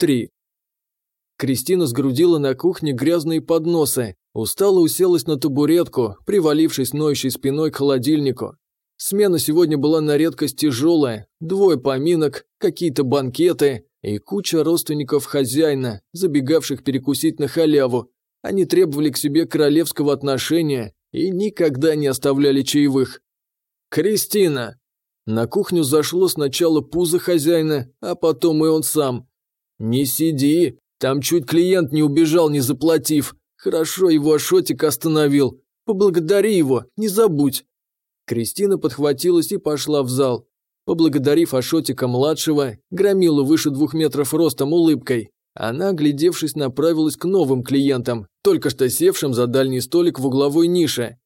3. Кристина сгрудила на кухне грязные подносы, устало уселась на табуретку, привалившись ноющей спиной к холодильнику. Смена сегодня была на редкость тяжелая, двое поминок, какие-то банкеты и куча родственников хозяина, забегавших перекусить на халяву. Они требовали к себе королевского отношения и никогда не оставляли чаевых. «Кристина!» На кухню зашло сначала пузо хозяина, а потом и он сам. «Не сиди, там чуть клиент не убежал, не заплатив. Хорошо его Ашотик остановил. Поблагодари его, не забудь». Кристина подхватилась и пошла в зал. Поблагодарив Ашотика-младшего, громила выше двух метров ростом улыбкой, она, глядевшись, направилась к новым клиентам, только что севшим за дальний столик в угловой нише.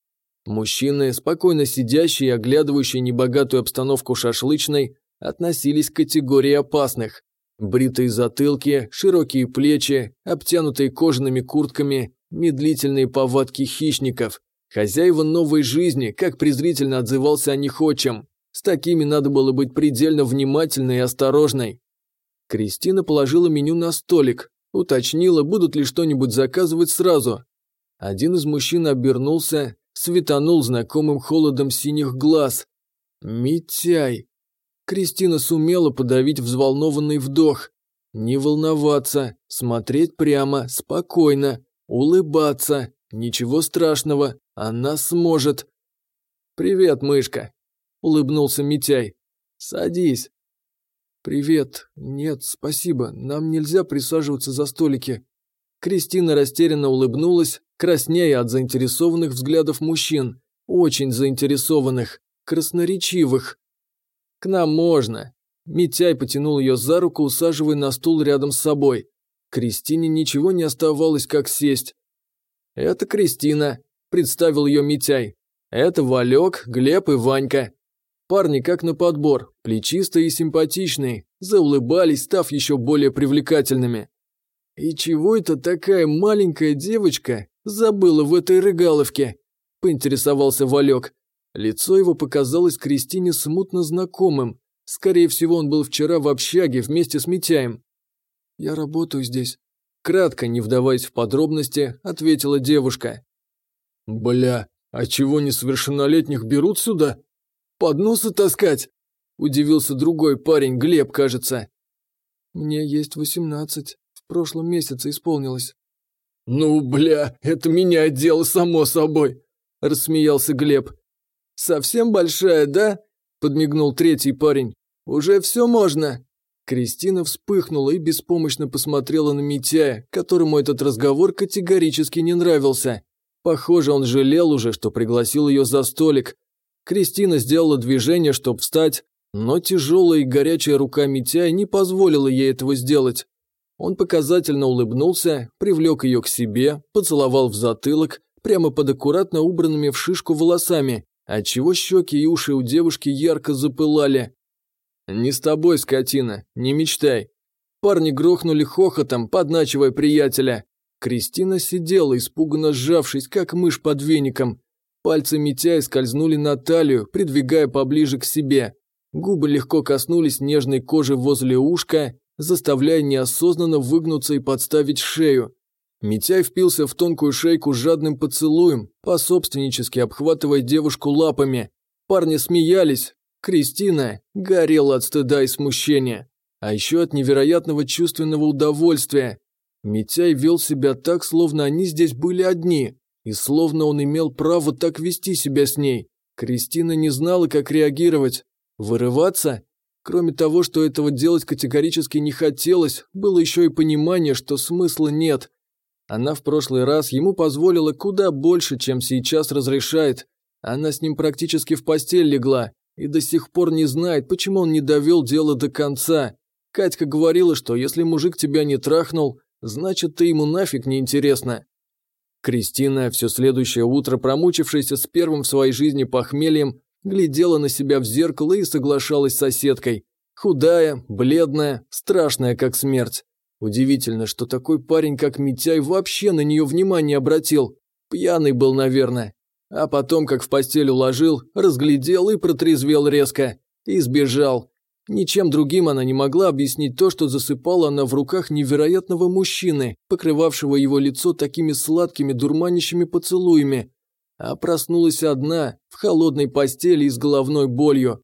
Мужчины, спокойно сидящие и оглядывающие небогатую обстановку шашлычной, относились к категории опасных. Бритые затылки, широкие плечи, обтянутые кожаными куртками, медлительные повадки хищников. Хозяева новой жизни, как презрительно отзывался о них отчим. С такими надо было быть предельно внимательной и осторожной. Кристина положила меню на столик, уточнила, будут ли что-нибудь заказывать сразу. Один из мужчин обернулся, светанул знакомым холодом синих глаз. «Митяй!» Кристина сумела подавить взволнованный вдох. Не волноваться, смотреть прямо, спокойно, улыбаться. Ничего страшного, она сможет. «Привет, мышка», – улыбнулся Митяй. «Садись». «Привет. Нет, спасибо. Нам нельзя присаживаться за столики». Кристина растерянно улыбнулась, краснея от заинтересованных взглядов мужчин. Очень заинтересованных, красноречивых. «К нам можно». Митяй потянул ее за руку, усаживая на стул рядом с собой. Кристине ничего не оставалось, как сесть. «Это Кристина», – представил ее Митяй. «Это Валек, Глеб и Ванька». Парни как на подбор, плечистые и симпатичные, заулыбались, став еще более привлекательными. «И чего это такая маленькая девочка забыла в этой рыгаловке?» – поинтересовался Валек. Лицо его показалось Кристине смутно знакомым. Скорее всего, он был вчера в общаге вместе с Митяем. «Я работаю здесь», – кратко, не вдаваясь в подробности, ответила девушка. «Бля, а чего несовершеннолетних берут сюда? Подносы таскать?» – удивился другой парень, Глеб, кажется. «Мне есть восемнадцать, в прошлом месяце исполнилось». «Ну, бля, это меня дело само собой», – рассмеялся Глеб. «Совсем большая, да?» – подмигнул третий парень. «Уже все можно?» Кристина вспыхнула и беспомощно посмотрела на Митяя, которому этот разговор категорически не нравился. Похоже, он жалел уже, что пригласил ее за столик. Кристина сделала движение, чтобы встать, но тяжелая и горячая рука Митяя не позволила ей этого сделать. Он показательно улыбнулся, привлек ее к себе, поцеловал в затылок, прямо под аккуратно убранными в шишку волосами, отчего щеки и уши у девушки ярко запылали. «Не с тобой, скотина, не мечтай». Парни грохнули хохотом, подначивая приятеля. Кристина сидела, испуганно сжавшись, как мышь под веником. Пальцы Митяя скользнули на талию, придвигая поближе к себе. Губы легко коснулись нежной кожи возле ушка, заставляя неосознанно выгнуться и подставить шею. Митяй впился в тонкую шейку жадным поцелуем, пособственнически обхватывая девушку лапами. Парни смеялись. Кристина горела от стыда и смущения, а еще от невероятного чувственного удовольствия. Митяй вел себя так, словно они здесь были одни, и словно он имел право так вести себя с ней. Кристина не знала, как реагировать. Вырываться? Кроме того, что этого делать категорически не хотелось, было еще и понимание, что смысла нет. Она в прошлый раз ему позволила куда больше, чем сейчас разрешает. Она с ним практически в постель легла и до сих пор не знает, почему он не довел дело до конца. Катька говорила, что если мужик тебя не трахнул, значит ты ему нафиг не интересна. Кристина, все следующее утро, промучившаяся с первым в своей жизни похмельем, глядела на себя в зеркало и соглашалась с соседкой. Худая, бледная, страшная, как смерть. Удивительно, что такой парень, как Митяй, вообще на нее внимание обратил. Пьяный был, наверное. А потом, как в постель уложил, разглядел и протрезвел резко. И сбежал. Ничем другим она не могла объяснить то, что засыпала она в руках невероятного мужчины, покрывавшего его лицо такими сладкими дурманящими поцелуями. А проснулась одна, в холодной постели и с головной болью.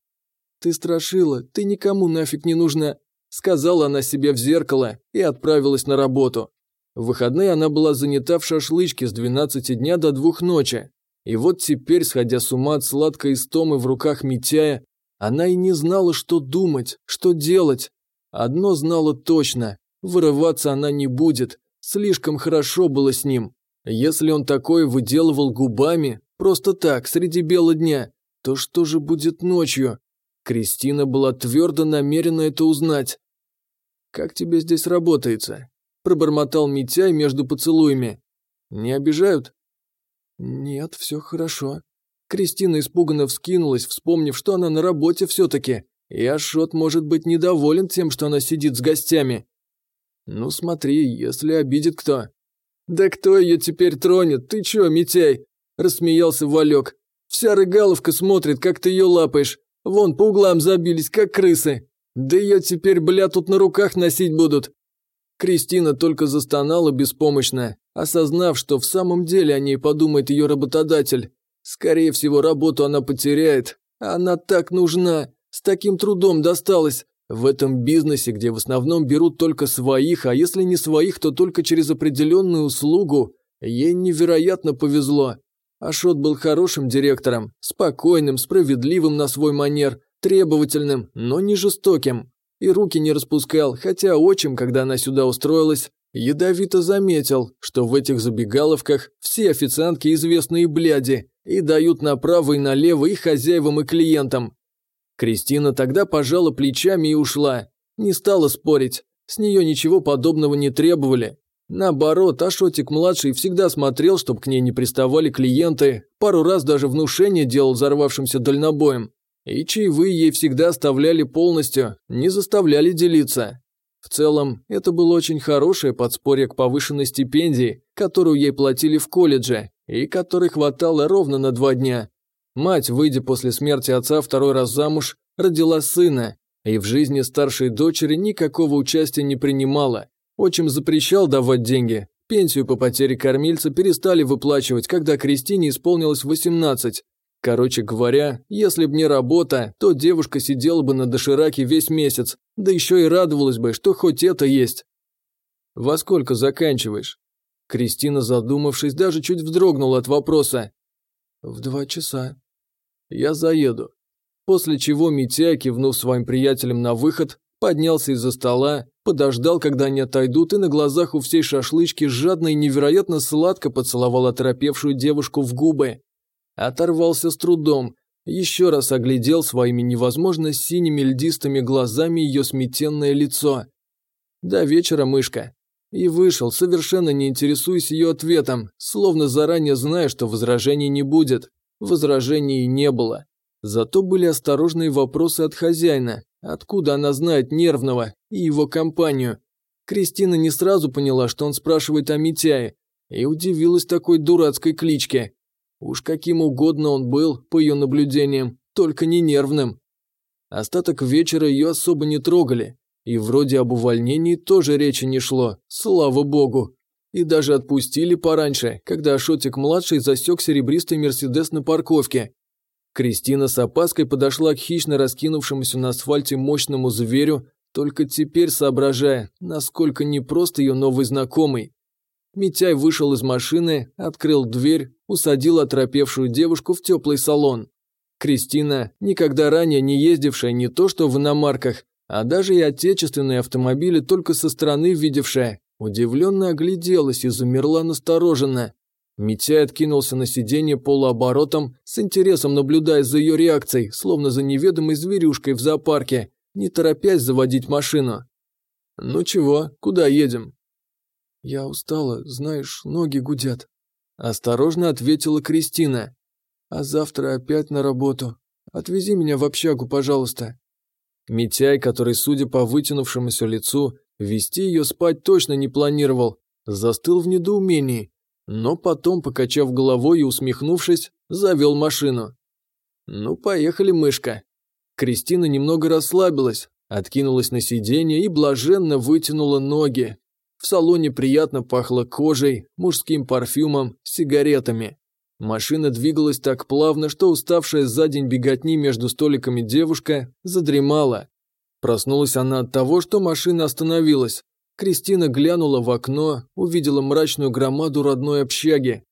«Ты страшила, ты никому нафиг не нужна», – сказала она себе в зеркало и отправилась на работу. В выходные она была занята в шашлычке с 12 дня до двух ночи. И вот теперь, сходя с ума от сладкой истомы в руках Митяя, она и не знала, что думать, что делать. Одно знала точно – вырываться она не будет, слишком хорошо было с ним. Если он такое выделывал губами, просто так, среди бела дня, то что же будет ночью? Кристина была твердо намерена это узнать. «Как тебе здесь работается?» – пробормотал Митяй между поцелуями. «Не обижают?» «Нет, все хорошо». Кристина испуганно вскинулась, вспомнив, что она на работе все-таки, и Ашот может быть недоволен тем, что она сидит с гостями. «Ну смотри, если обидит кто». «Да кто ее теперь тронет? Ты че, Митяй?» – рассмеялся Валек. «Вся рыгаловка смотрит, как ты ее лапаешь. Вон по углам забились, как крысы. Да ее теперь, бля, тут на руках носить будут». Кристина только застонала беспомощно, осознав, что в самом деле о ней подумает ее работодатель. Скорее всего, работу она потеряет. Она так нужна, с таким трудом досталась. В этом бизнесе, где в основном берут только своих, а если не своих, то только через определенную услугу, ей невероятно повезло. Ашот был хорошим директором, спокойным, справедливым на свой манер, требовательным, но не жестоким. И руки не распускал, хотя отчим, когда она сюда устроилась, Ядовито заметил, что в этих забегаловках все официантки известные бляди и дают направо и налево и хозяевам, и клиентам. Кристина тогда пожала плечами и ушла. Не стала спорить, с нее ничего подобного не требовали. Наоборот, Ашотик-младший всегда смотрел, чтобы к ней не приставали клиенты, пару раз даже внушение делал взорвавшимся дальнобоем. И чаевые ей всегда оставляли полностью, не заставляли делиться. В целом, это было очень хорошее подспорье к повышенной стипендии, которую ей платили в колледже, и которой хватало ровно на два дня. Мать, выйдя после смерти отца второй раз замуж, родила сына, и в жизни старшей дочери никакого участия не принимала. Отчим запрещал давать деньги. Пенсию по потере кормильца перестали выплачивать, когда Кристине исполнилось 18, Короче говоря, если б не работа, то девушка сидела бы на дошираке весь месяц, да еще и радовалась бы, что хоть это есть. «Во сколько заканчиваешь?» Кристина, задумавшись, даже чуть вздрогнула от вопроса. «В два часа». «Я заеду». После чего Митя, кивнув своим приятелям на выход, поднялся из-за стола, подождал, когда они отойдут, и на глазах у всей шашлычки жадно и невероятно сладко поцеловал оторопевшую девушку в губы. Оторвался с трудом, еще раз оглядел своими невозможно синими льдистыми глазами ее сметенное лицо. До вечера, мышка. И вышел, совершенно не интересуясь ее ответом, словно заранее зная, что возражений не будет. Возражений не было. Зато были осторожные вопросы от хозяина. Откуда она знает Нервного и его компанию? Кристина не сразу поняла, что он спрашивает о Митяе, и удивилась такой дурацкой кличке. Уж каким угодно он был, по ее наблюдениям, только не нервным. Остаток вечера ее особо не трогали, и вроде об увольнении тоже речи не шло, слава богу. И даже отпустили пораньше, когда Ашотик-младший засек серебристый Мерседес на парковке. Кристина с опаской подошла к хищно раскинувшемуся на асфальте мощному зверю, только теперь соображая, насколько непрост ее новый знакомый. Митяй вышел из машины, открыл дверь, усадил оторопевшую девушку в теплый салон. Кристина, никогда ранее не ездившая не то что в иномарках, а даже и отечественные автомобили только со стороны видевшая, удивленно огляделась и замерла настороженно. Митяй откинулся на сиденье полуоборотом, с интересом наблюдая за ее реакцией, словно за неведомой зверюшкой в зоопарке, не торопясь заводить машину. «Ну чего, куда едем?» «Я устала, знаешь, ноги гудят», – осторожно ответила Кристина. «А завтра опять на работу. Отвези меня в общагу, пожалуйста». Митяй, который, судя по вытянувшемуся лицу, вести ее спать точно не планировал, застыл в недоумении, но потом, покачав головой и усмехнувшись, завел машину. «Ну, поехали, мышка». Кристина немного расслабилась, откинулась на сиденье и блаженно вытянула ноги. В салоне приятно пахло кожей, мужским парфюмом, сигаретами. Машина двигалась так плавно, что уставшая за день беготни между столиками девушка задремала. Проснулась она от того, что машина остановилась. Кристина глянула в окно, увидела мрачную громаду родной общаги.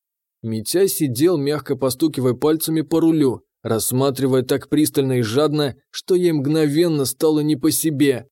Митяй сидел, мягко постукивая пальцами по рулю, рассматривая так пристально и жадно, что ей мгновенно стало не по себе.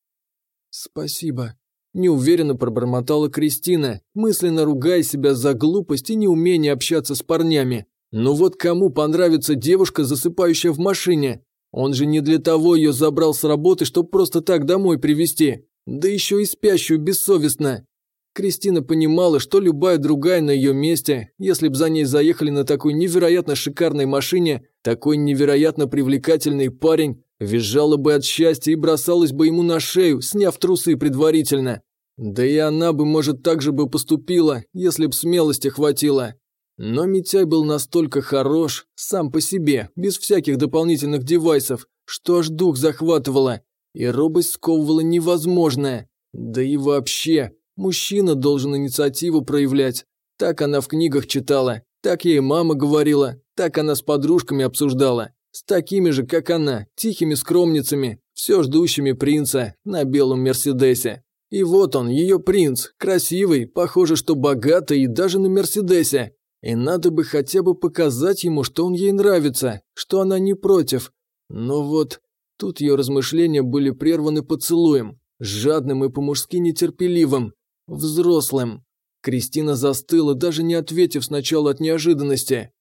«Спасибо», – неуверенно пробормотала Кристина, мысленно ругая себя за глупость и неумение общаться с парнями. «Ну вот кому понравится девушка, засыпающая в машине? Он же не для того ее забрал с работы, чтобы просто так домой привезти, да еще и спящую бессовестно». Кристина понимала, что любая другая на ее месте, если б за ней заехали на такой невероятно шикарной машине, такой невероятно привлекательный парень, визжала бы от счастья и бросалась бы ему на шею, сняв трусы предварительно. Да и она бы, может, так же бы поступила, если б смелости хватило. Но Митяй был настолько хорош, сам по себе, без всяких дополнительных девайсов, что аж дух захватывало, и робость сковывала невозможное. Да и вообще, Мужчина должен инициативу проявлять. Так она в книгах читала, так ей мама говорила, так она с подружками обсуждала. С такими же, как она, тихими скромницами, все ждущими принца на белом Мерседесе. И вот он, ее принц, красивый, похоже, что богатый и даже на Мерседесе. И надо бы хотя бы показать ему, что он ей нравится, что она не против. Но вот тут ее размышления были прерваны поцелуем, жадным и по-мужски нетерпеливым, Взрослым. Кристина застыла, даже не ответив сначала от неожиданности.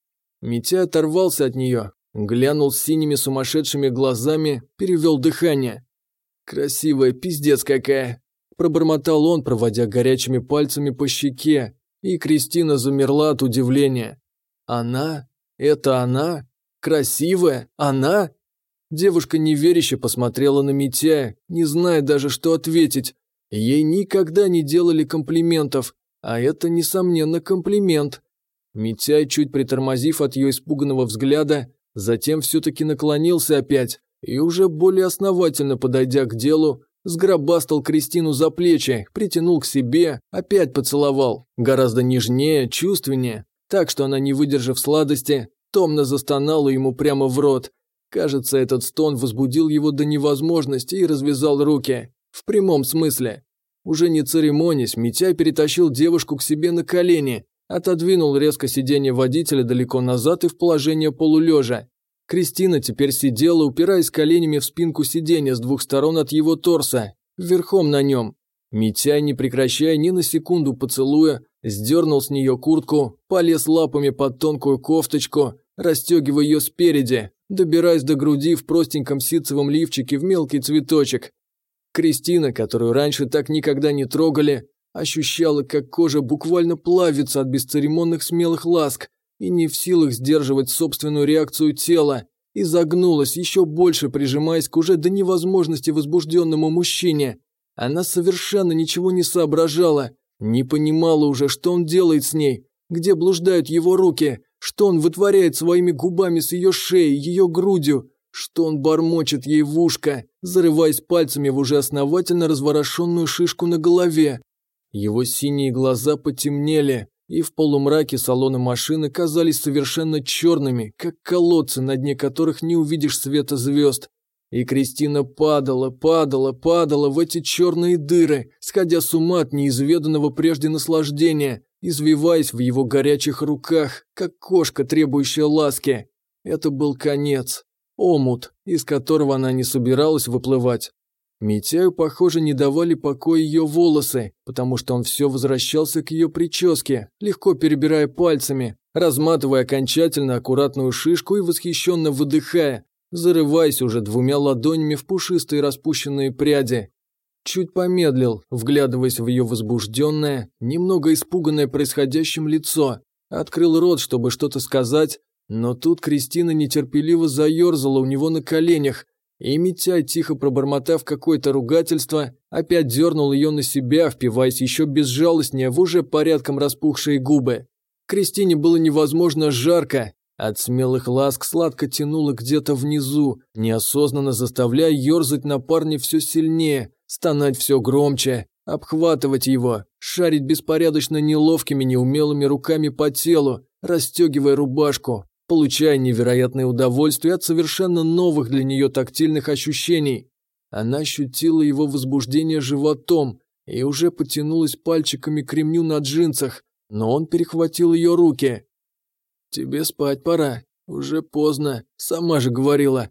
Митя оторвался от нее, глянул с синими сумасшедшими глазами, перевел дыхание. «Красивая пиздец какая!» Пробормотал он, проводя горячими пальцами по щеке, и Кристина замерла от удивления. «Она? Это она? Красивая? Она?» Девушка неверяще посмотрела на Митя, не зная даже, что ответить, Ей никогда не делали комплиментов, а это, несомненно, комплимент. Митяй, чуть притормозив от ее испуганного взгляда, затем все-таки наклонился опять и уже более основательно подойдя к делу, сгробастал Кристину за плечи, притянул к себе, опять поцеловал, гораздо нежнее, чувственнее, так что она, не выдержав сладости, томно застонала ему прямо в рот. Кажется, этот стон возбудил его до невозможности и развязал руки. В прямом смысле. Уже не церемонясь, Митяй перетащил девушку к себе на колени, отодвинул резко сиденье водителя далеко назад и в положение полулежа. Кристина теперь сидела, упираясь коленями в спинку сиденья с двух сторон от его торса, верхом на нем. Митяй, не прекращая ни на секунду поцелуя, сдернул с нее куртку, полез лапами под тонкую кофточку, расстегивая ее спереди, добираясь до груди в простеньком ситцевом лифчике в мелкий цветочек, Кристина, которую раньше так никогда не трогали, ощущала, как кожа буквально плавится от бесцеремонных смелых ласк и не в силах сдерживать собственную реакцию тела, и загнулась, еще больше прижимаясь к уже до невозможности возбужденному мужчине. Она совершенно ничего не соображала, не понимала уже, что он делает с ней, где блуждают его руки, что он вытворяет своими губами с ее шеей, ее грудью, что он бормочет ей в ушко, зарываясь пальцами в уже основательно разворошенную шишку на голове. Его синие глаза потемнели, и в полумраке салона машины казались совершенно черными, как колодцы, на дне которых не увидишь света звезд. И Кристина падала, падала, падала в эти черные дыры, сходя с ума от неизведанного прежде наслаждения, извиваясь в его горячих руках, как кошка, требующая ласки. Это был конец. Омут, из которого она не собиралась выплывать. Митяю, похоже, не давали покоя ее волосы, потому что он все возвращался к ее прическе, легко перебирая пальцами, разматывая окончательно аккуратную шишку и восхищенно выдыхая, зарываясь уже двумя ладонями в пушистые распущенные пряди. Чуть помедлил, вглядываясь в ее возбужденное, немного испуганное происходящим лицо, открыл рот, чтобы что-то сказать, но тут Кристина нетерпеливо заерзала у него на коленях, и Митяй, тихо пробормотав какое-то ругательство, опять дернул ее на себя, впиваясь еще безжалостнее в уже порядком распухшие губы. Кристине было невозможно жарко, От смелых ласк сладко тянуло где-то внизу, неосознанно заставляя ерзать на парне все сильнее, стонать все громче, обхватывать его, шарить беспорядочно неловкими неумелыми руками по телу, расстегивая рубашку, получая невероятное удовольствие от совершенно новых для нее тактильных ощущений. Она ощутила его возбуждение животом и уже потянулась пальчиками к ремню на джинсах, но он перехватил ее руки. «Тебе спать пора. Уже поздно. Сама же говорила».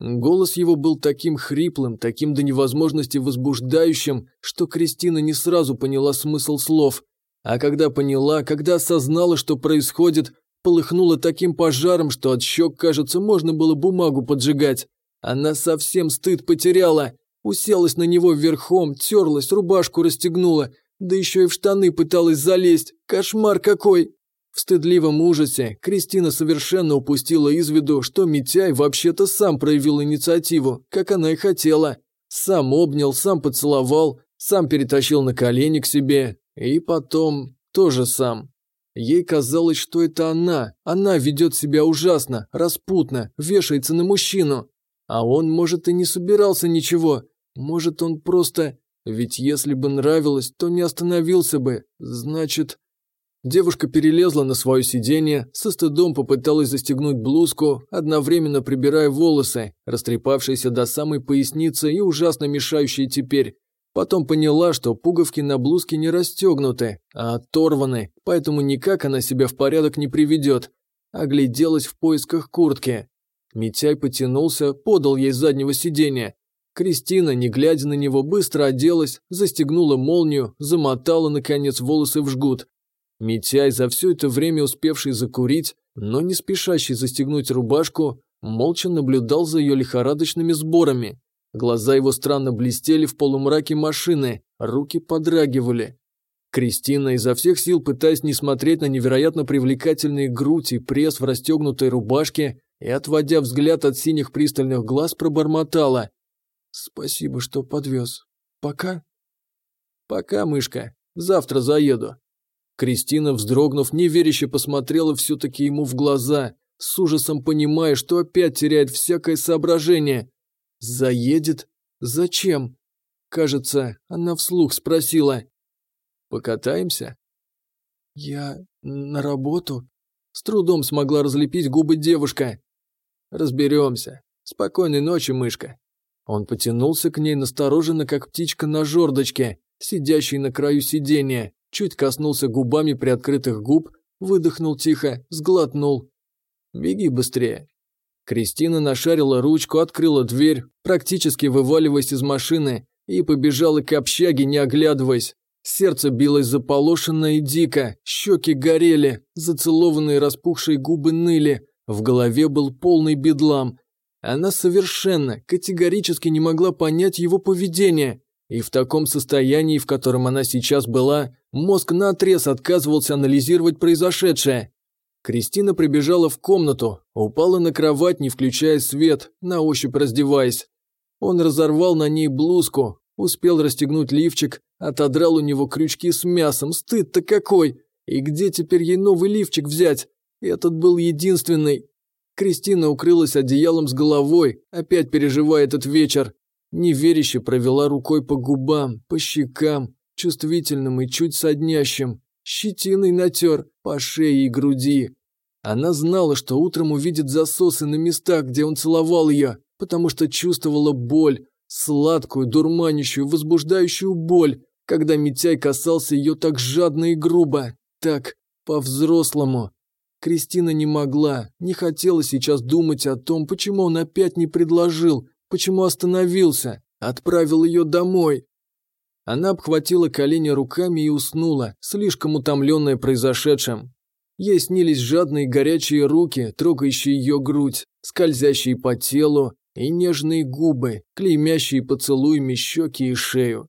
Голос его был таким хриплым, таким до невозможности возбуждающим, что Кристина не сразу поняла смысл слов. А когда поняла, когда осознала, что происходит, полыхнула таким пожаром, что от щек, кажется, можно было бумагу поджигать. Она совсем стыд потеряла. Уселась на него верхом, терлась, рубашку расстегнула, да еще и в штаны пыталась залезть. Кошмар какой! В стыдливом ужасе Кристина совершенно упустила из виду, что Митяй вообще-то сам проявил инициативу, как она и хотела. Сам обнял, сам поцеловал, сам перетащил на колени к себе, и потом тоже сам. Ей казалось, что это она, она ведет себя ужасно, распутно, вешается на мужчину. А он, может, и не собирался ничего, может, он просто... Ведь если бы нравилось, то не остановился бы, значит... Девушка перелезла на свое сиденье, со стыдом попыталась застегнуть блузку, одновременно прибирая волосы, растрепавшиеся до самой поясницы и ужасно мешающие теперь. Потом поняла, что пуговки на блузке не расстегнуты, а оторваны, поэтому никак она себя в порядок не приведет. Огляделась в поисках куртки. Митяй потянулся, подал ей с заднего сиденья. Кристина, не глядя на него, быстро оделась, застегнула молнию, замотала, наконец, волосы в жгут. Митяй, за все это время успевший закурить, но не спешащий застегнуть рубашку, молча наблюдал за ее лихорадочными сборами. Глаза его странно блестели в полумраке машины, руки подрагивали. Кристина, изо всех сил пытаясь не смотреть на невероятно привлекательные грудь и пресс в расстегнутой рубашке и отводя взгляд от синих пристальных глаз, пробормотала. «Спасибо, что подвез. Пока?» «Пока, мышка. Завтра заеду». Кристина, вздрогнув, неверяще посмотрела все-таки ему в глаза, с ужасом понимая, что опять теряет всякое соображение. «Заедет? Зачем?» Кажется, она вслух спросила. «Покатаемся?» «Я на работу?» С трудом смогла разлепить губы девушка. «Разберемся. Спокойной ночи, мышка». Он потянулся к ней настороженно, как птичка на жердочке, сидящей на краю сиденья, чуть коснулся губами приоткрытых губ, выдохнул тихо, сглотнул. «Беги быстрее». Кристина нашарила ручку, открыла дверь, практически вываливаясь из машины, и побежала к общаге, не оглядываясь. Сердце билось заполошенно и дико, щеки горели, зацелованные распухшие губы ныли, в голове был полный бедлам. Она совершенно, категорически не могла понять его поведение. И в таком состоянии, в котором она сейчас была, мозг наотрез отказывался анализировать произошедшее. Кристина прибежала в комнату, упала на кровать, не включая свет, на ощупь раздеваясь. Он разорвал на ней блузку, успел расстегнуть лифчик, отодрал у него крючки с мясом. Стыд-то какой! И где теперь ей новый лифчик взять? Этот был единственный. Кристина укрылась одеялом с головой, опять переживая этот вечер. Неверяще провела рукой по губам, по щекам, чувствительным и чуть соднящим. Щетиной натер по шее и груди. Она знала, что утром увидит засосы на местах, где он целовал ее, потому что чувствовала боль, сладкую, дурманящую, возбуждающую боль, когда Митяй касался ее так жадно и грубо, так по-взрослому. Кристина не могла, не хотела сейчас думать о том, почему он опять не предложил, Почему остановился? Отправил ее домой. Она обхватила колени руками и уснула, слишком утомленная произошедшим. Ей снились жадные горячие руки, трогающие ее грудь, скользящие по телу, и нежные губы, клеймящие поцелуями щеки и шею.